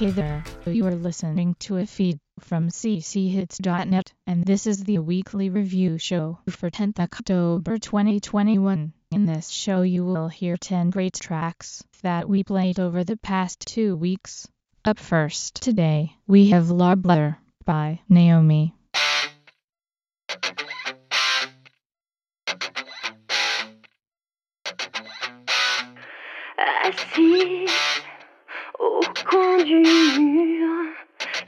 Hey there, you are listening to a feed from cchits.net, and this is the weekly review show for 10th October 2021. In this show, you will hear 10 great tracks that we played over the past two weeks. Up first today, we have Letter by Naomi. Assis au coin du mur,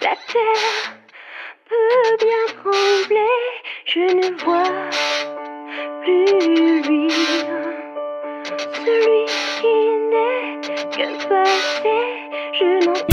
la terre peut bien trembler, je ne vois plus luire celui qui n'est que passé, je n'entends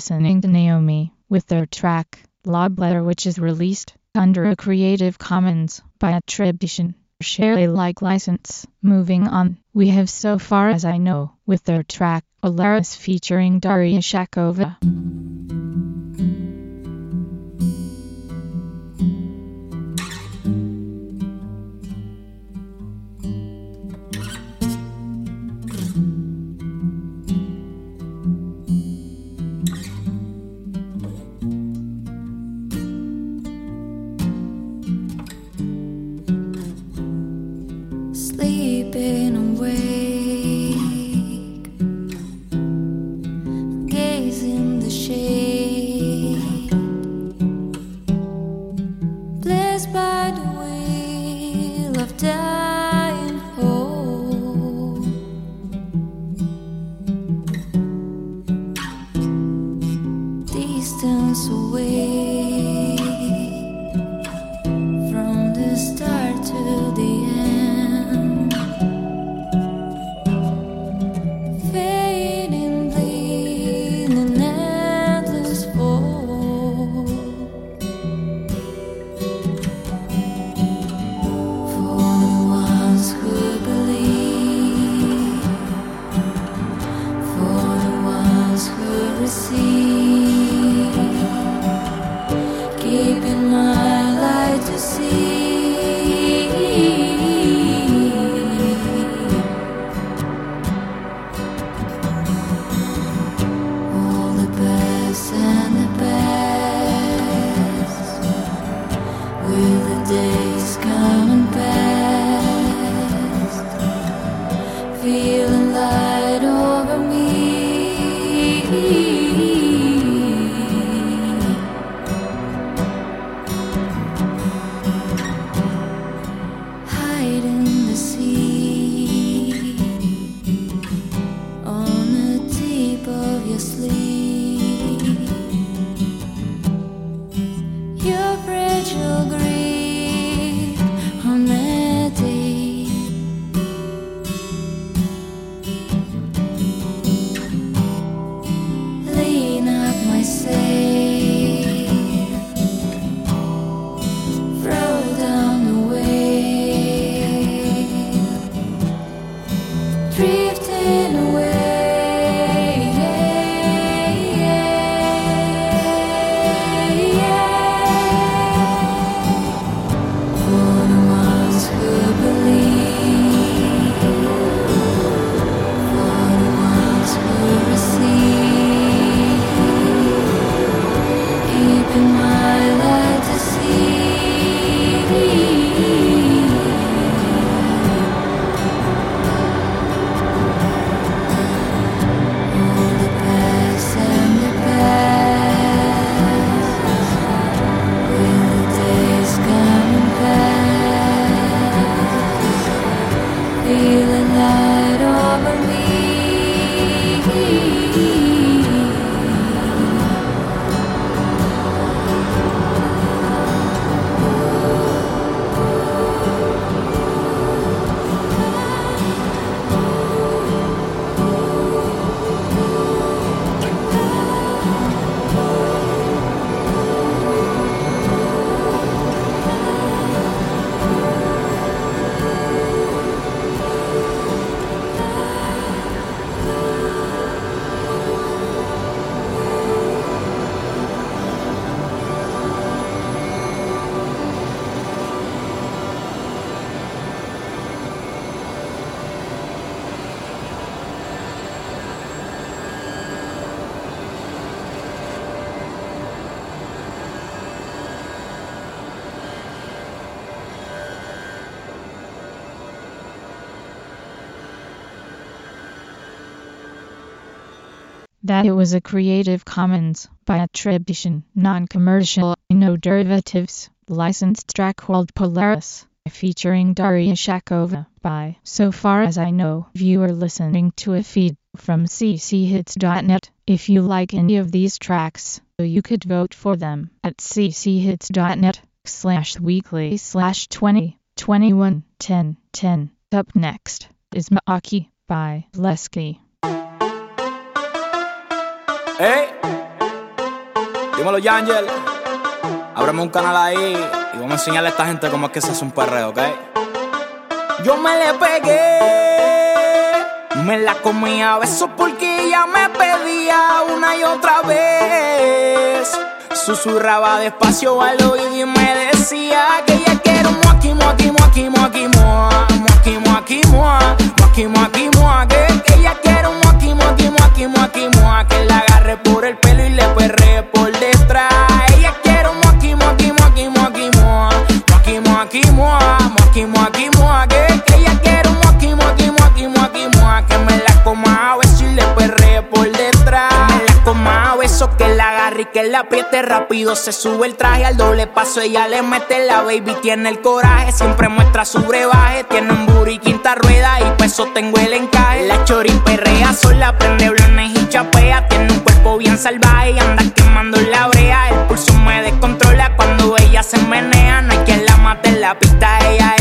listening to Naomi with their track Love Letter which is released under a Creative Commons by attribution. Share Alike license. Moving on, we have So Far As I Know with their track Alaris featuring Daria Shakova. That it was a Creative Commons by attribution, non-commercial, no derivatives, licensed track called Polaris, featuring Daria Shakova by So Far As I Know. Are listening to a feed from cchits.net. If you like any of these tracks, you could vote for them at cchits.net slash weekly slash 20 21 10 10. Up next is Maaki by Lesky. ¡Ey! Dímelo, Yangel. Ábreme un canal ahí y vamos a enseñarle a esta gente cómo es que se hace un perreo, ¿ok? Yo me le pegué, me la comía a besos porque ella me pedía una y otra vez. Susurraba despacio al y me decía que ella quiere un moaki, moaki, moaki, moa, moaki, moaki, moa, moaki, moaki, moa, que, que ella apriete rápido, se sube el traje al doble paso, ella le mete la baby, tiene el coraje, siempre muestra su brebaje, tiene un booty quinta rueda y peso tengo el encaje. La chori perrea sola, prende blones y chapea, tiene un cuerpo bien salvaje y anda quemando la brea, el pulso me descontrola cuando ella se menea, no hay quien la mate en la pista, ella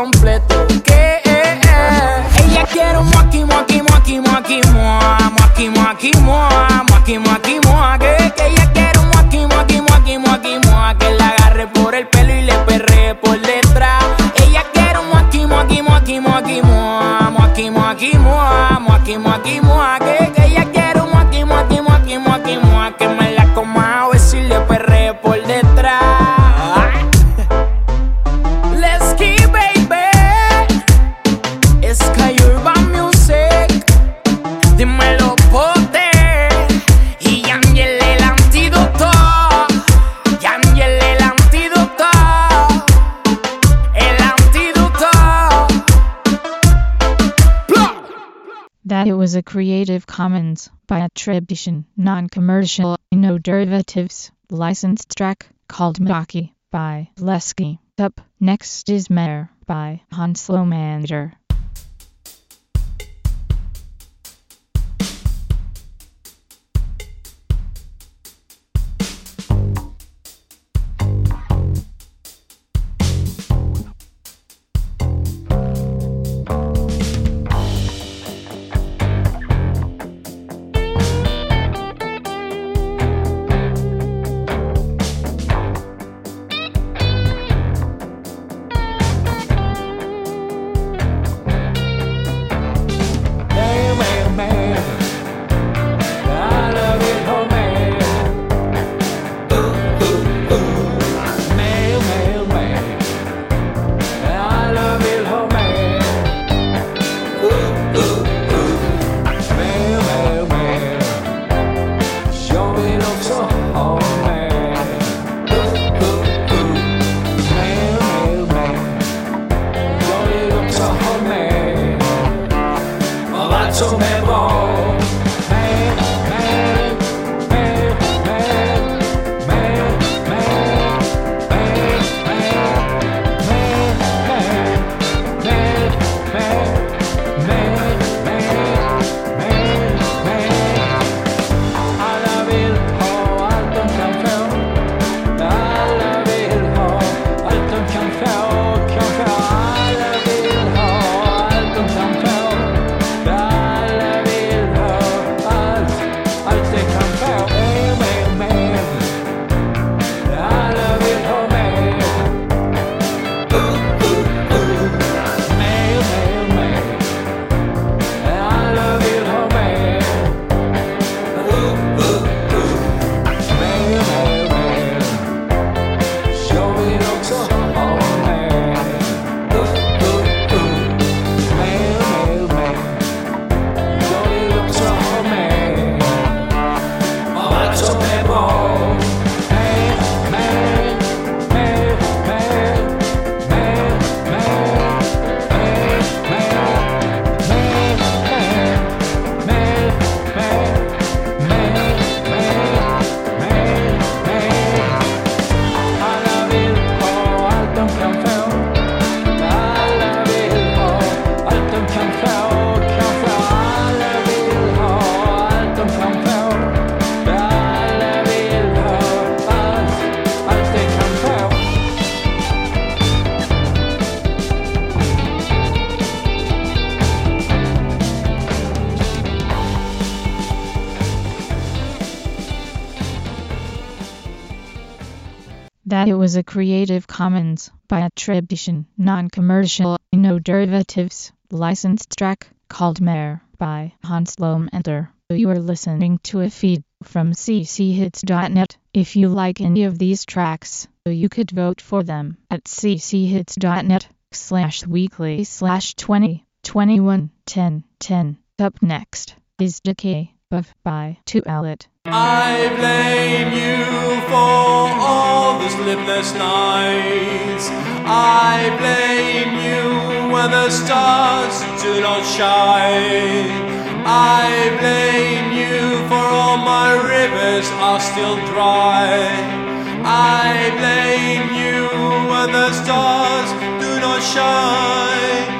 completo. a Creative Commons by attribution, non-commercial, no derivatives, licensed track called Maki by Lesky. Up next is Mare by Hans Lomander. Was a Creative Commons by attribution, non-commercial, no derivatives, licensed track called Mare by Hans Enter. You are listening to a feed from cchits.net. If you like any of these tracks, you could vote for them at cchits.net slash weekly slash 20 21 10 10. Up next is Decay of by 2 Allet. I blame you for all the sleepless nights. I blame you when the stars do not shine. I blame you for all my rivers are still dry. I blame you when the stars do not shine.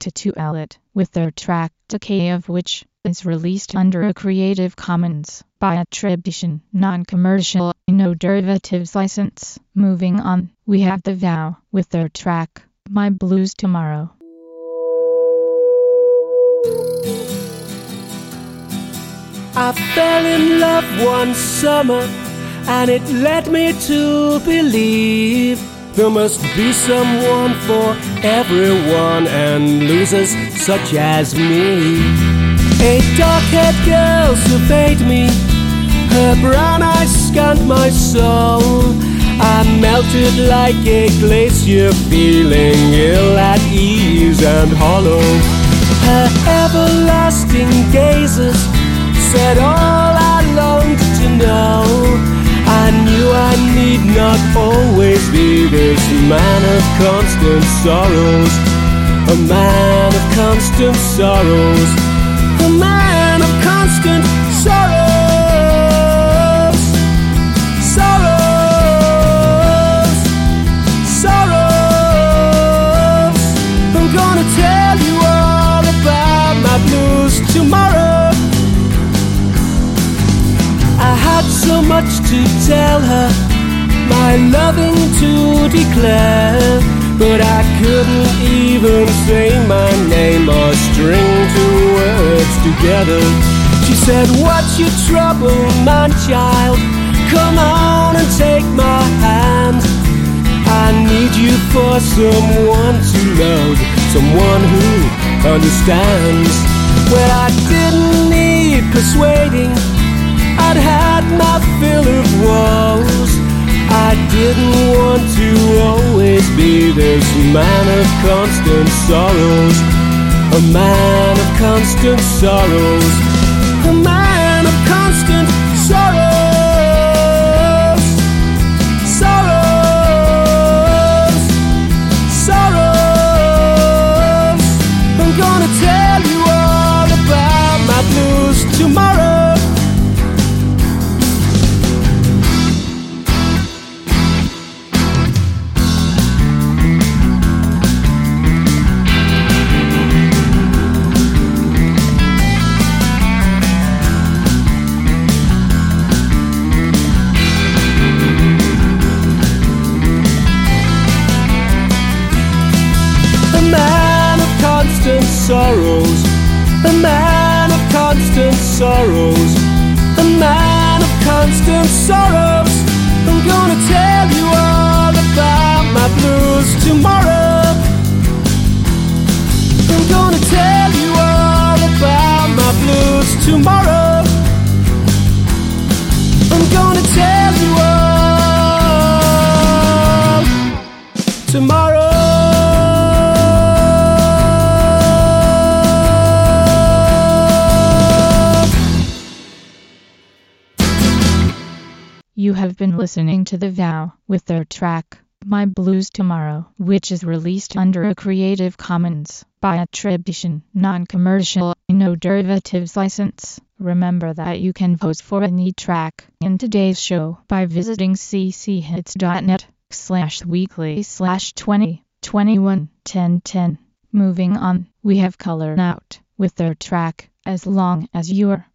To 2 Allet with their track Decay of which is released under a Creative Commons by attribution, non-commercial, no derivatives license. Moving on, we have The Vow with their track My Blues Tomorrow. I fell in love one summer, and it led me to believe there must be someone for everyone, and losers such as me. A dark haired girl surveyed me, her brown eyes scanned my soul. I melted like a glacier, feeling ill at ease and hollow. Her everlasting gazes said all I longed to know. I knew I need not always be this man of constant sorrows. A man of constant sorrows. A man of constant sorrows. Much to tell her, my loving to declare. But I couldn't even say my name or string two words together. She said, What's your trouble, my child? Come on and take my hand. I need you for someone to love, someone who understands. Well, I didn't need persuading, I'd had my fill of woes. I didn't want to always be this man of constant sorrows, a man of constant sorrows, sorrows, a man of constant sorrows. I'm gonna tell you all about my blues tomorrow. I'm gonna tell you all about my blues tomorrow. Been listening to The Vow with their track, My Blues Tomorrow, which is released under a Creative Commons by attribution, non-commercial, no derivatives license. Remember that you can vote for any track in today's show by visiting cchits.net slash weekly slash 20 21 10 10. Moving on, we have Color Out with their track, As Long as You're.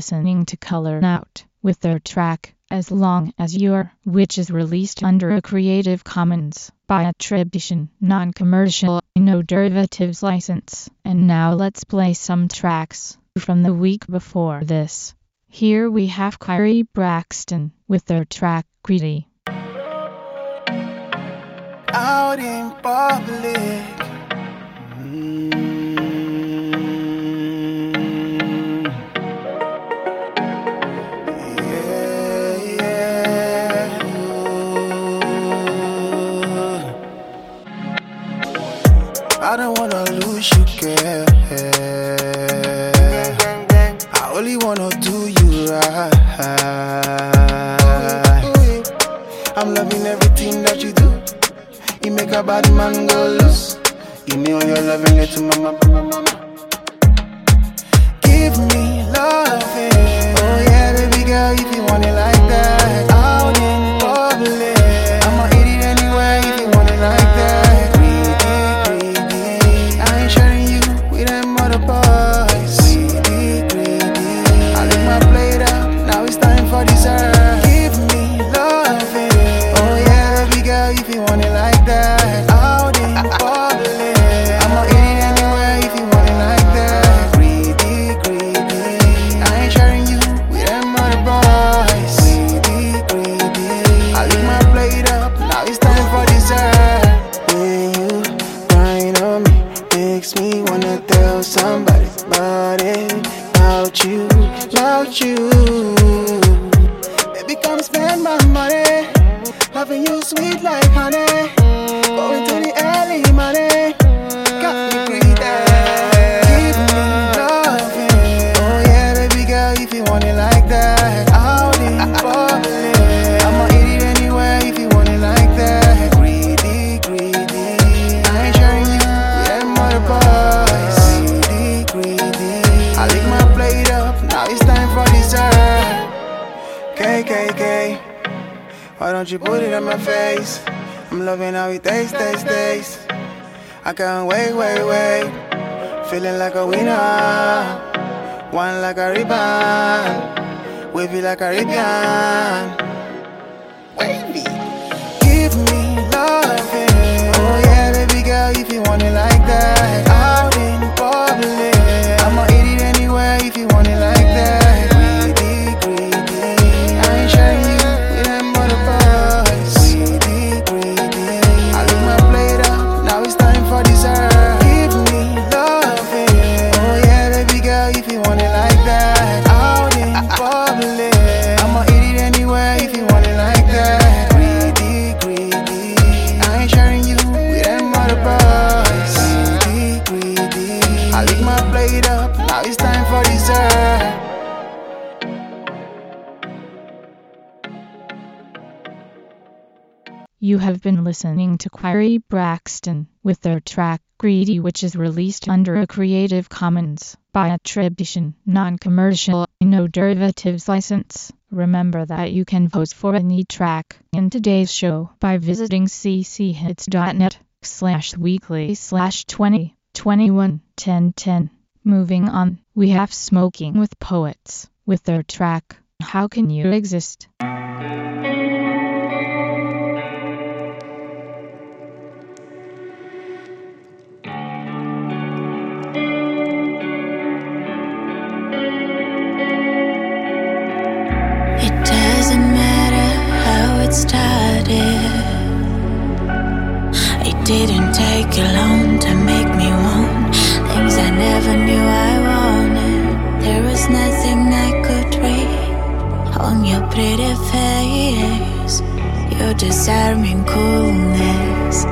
Listening to Color Out with their track As Long As You're, which is released under a Creative Commons by attribution, non-commercial, no derivatives license. And now let's play some tracks from the week before this. Here we have Kyrie Braxton with their track Greedy. out in public. Mm. I don't wanna lose you, girl. I only wanna do you right. I'm loving everything that you do. You make a bad man go loose. You know you're loving it to mama. Give me loving. Oh yeah, baby girl, if you want it like that. Caribbean. Listening to Kyrie Braxton with their track Greedy which is released under a Creative Commons by attribution, non-commercial, no derivatives license. Remember that you can vote for any track in today's show by visiting cchits.net slash weekly slash 20 21 10 10. Moving on, we have Smoking with Poets with their track How Can You Exist? Face. Your disarming coolness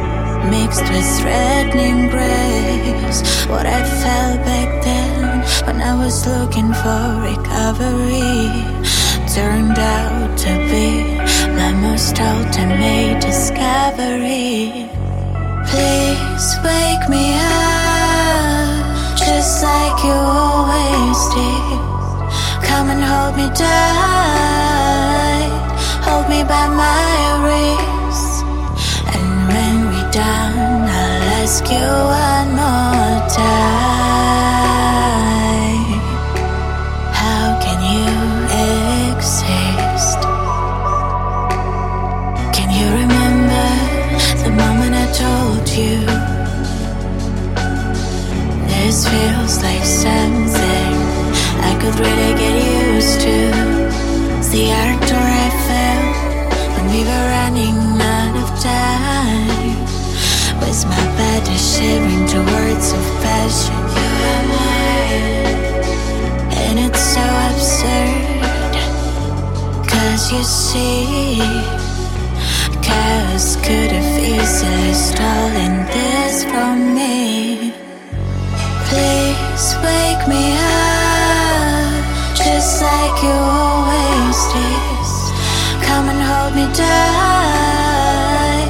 mixed with threatening grace. What I felt back then when I was looking for recovery turned out to be my most ultimate discovery. Please wake me up, just like you always did. Come and hold me tight, hold me by my wrist. And when we're done, I'll ask you see. Chaos could have easily stolen this from me. Please wake me up, just like you always did. Come and hold me tight,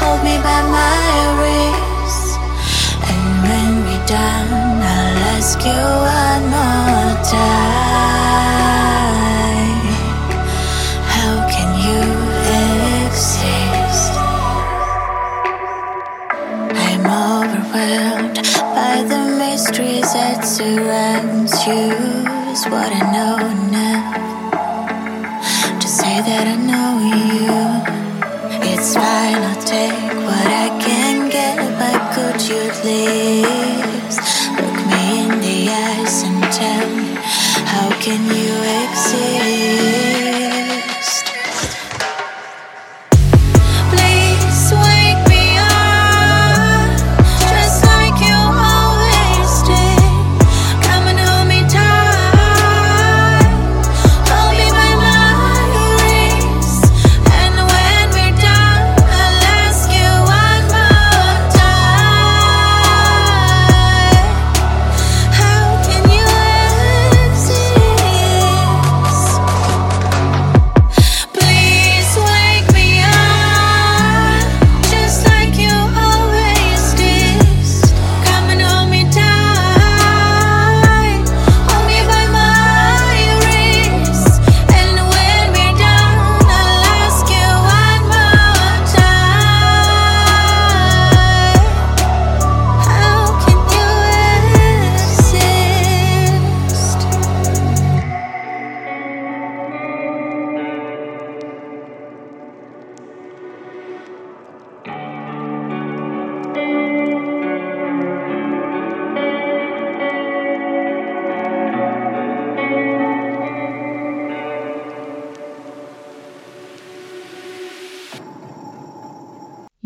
hold me by my wrist. And when we're done, I'll ask you one more time. Surround you. Is what I know now. To say that I know you, it's fine. I'll take what I can get, but could you please look me in the eyes and tell me how can you exist?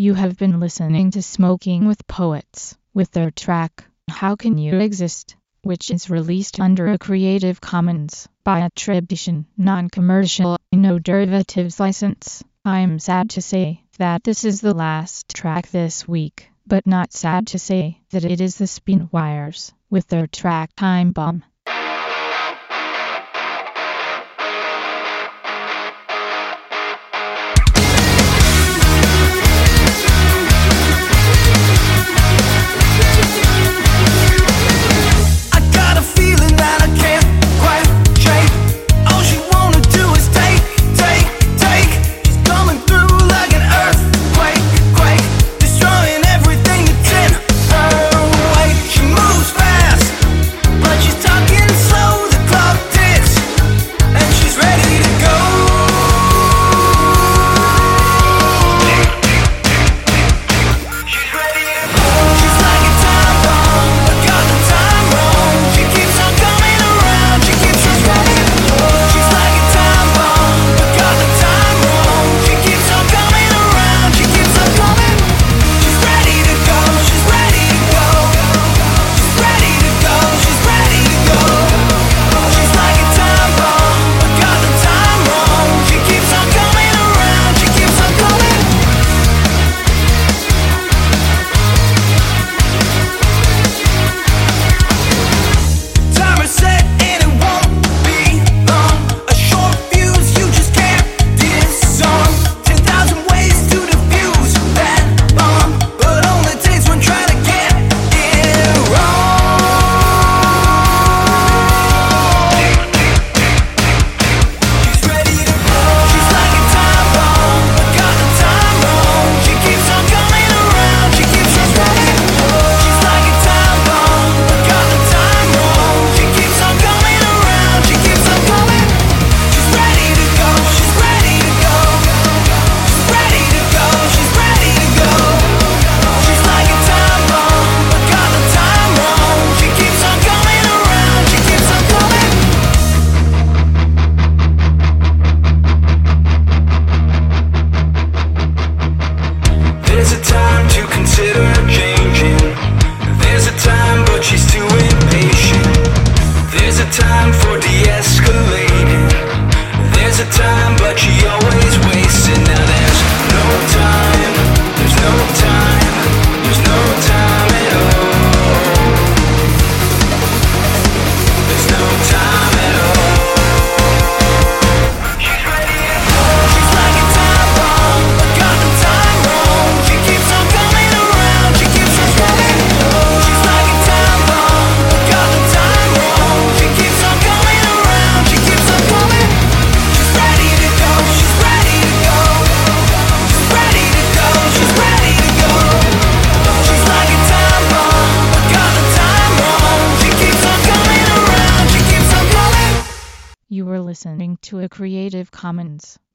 You have been listening to Smoking with Poets with their track How Can You Exist, which is released under a Creative Commons by attribution, non-commercial, no derivatives license. I'm sad to say that this is the last track this week, but not sad to say that it is the Spin Wires with their track Time Bomb.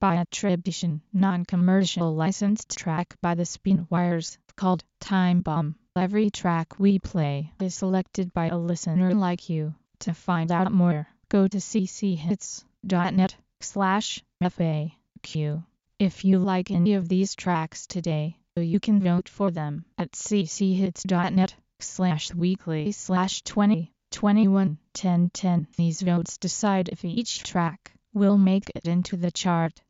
By attribution, non-commercial licensed track by the Spinwires called Time Bomb. Every track we play is selected by a listener like you. To find out more, go to cchits.net slash FAQ. If you like any of these tracks today, you can vote for them at cchits.net slash weekly slash 20 21 10 10. These votes decide if each track will make it into the chart,